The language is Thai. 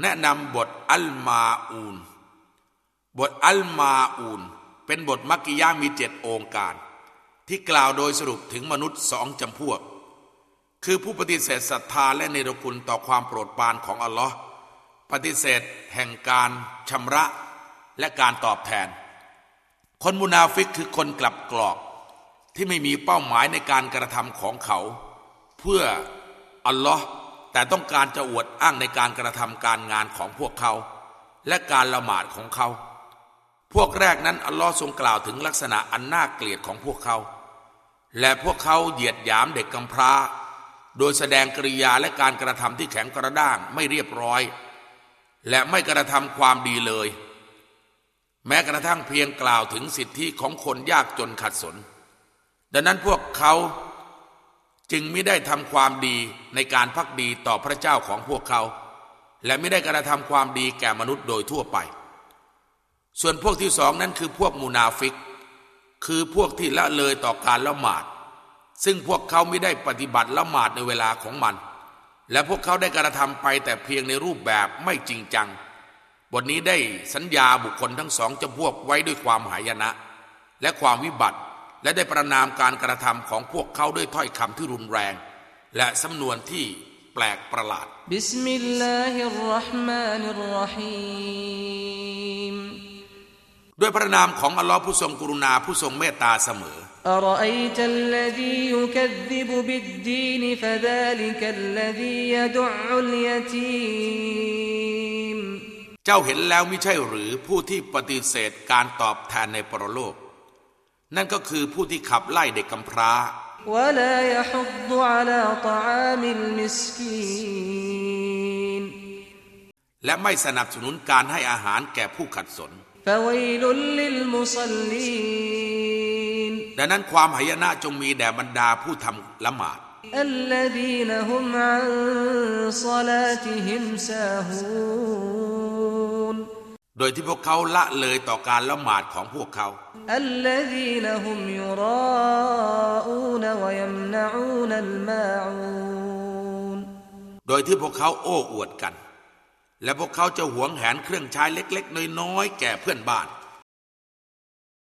แนะนำบทอัลมาอูน บทอัลมาอูน เป็นบทมักกิยามีเจ็ดองค์การ ที่กล่าวโดยสรุปถึงมนุษย์สองจำพวก คือผู้ปฏิเสธศรัทธาและเนรคุณต่อความโปรดปรานของอัลลอฮ์ปฏิเสธแห่งการชำระและการตอบแทน คนมุนาฟิกคือคนกลับกรอก ที่ไม่มีเป้าหมายในการกระทำของเขา เพื่ออัลลอฮ์ แต่ต้องการจะอวดอ้างในการกระทำการงานของพวกเขา และการละหมาดของเขา พวกแรกนั้นอัลลอฮ์ทรงกล่าวถึงลักษณะอันน่าเกลียดของพวกเขา และพวกเขาเหยียดหยามเด็กกำพร้า โดยแสดงกริยาและการกระทำที่แข็งกระด้างไม่เรียบร้อย และไม่กระทำความดีเลย แม้กระทั่งเพียงกล่าวถึงสิทธิของคนยากจนขัดสน ดังนั้นพวกเขา จึงไม่ได้ทำความดีในการพักดีต่อพระเจ้าของพวกเขา และไม่ได้กระทำความดีแก่มนุษย์โดยทั่วไป ส่วนพวกที่สองนั้นคือพวกมูนาฟิก คือพวกที่ละเลยต่อการละหมาด ซึ่งพวกเขาไม่ได้ปฏิบัติละหมาดในเวลาของมัน และพวกเขาได้กระทำไปแต่เพียงในรูปแบบไม่จริงจัง บทนี้ได้สัญญาบุคคลทั้งสองจำพวกไว้ด้วยความหายนะ และความวิบัติ และได้ประณามการกระทำของพวกเขาด้วยถ้อยคำที่รุนแรง และสำนวนที่แปลกประหลาด بسم الله الرحمن الرحيمด้วยพระนามของอัลลอฮ์ผู้ทรงกรุณาผู้ทรงเมตตาเสมอأرأيت الذي يكذب بالدين فذلك الذي يدع اليتيمเจ้าเห็นแล้วไม่ใช่หรือผู้ที่ปฏิเสธการตอบแทนในปรโลก นั่นก็คือผู้ที่ขับไล่เด็กกำพร้า และไม่สนับสนุนการให้อาหารแก่ผู้ขัดสนดังนั้นความหายนะจงมีแด่บรรดาผู้ทำละหมาด الذين هم عن صلاتهم ساهون โดยที่พวกเขาละเลยต่อการละหมาดของพวกเขา โดยที่พวกเขาโอ้อวดกัน และพวกเขาจะหวงแหนเครื่องใช้เล็ก ๆ น้อยๆแก่เพื่อนบ้าน